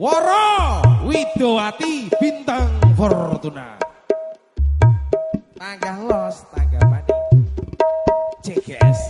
Woro Widowati Bintang Fortuna. Tangga los, tangga mani. CGS.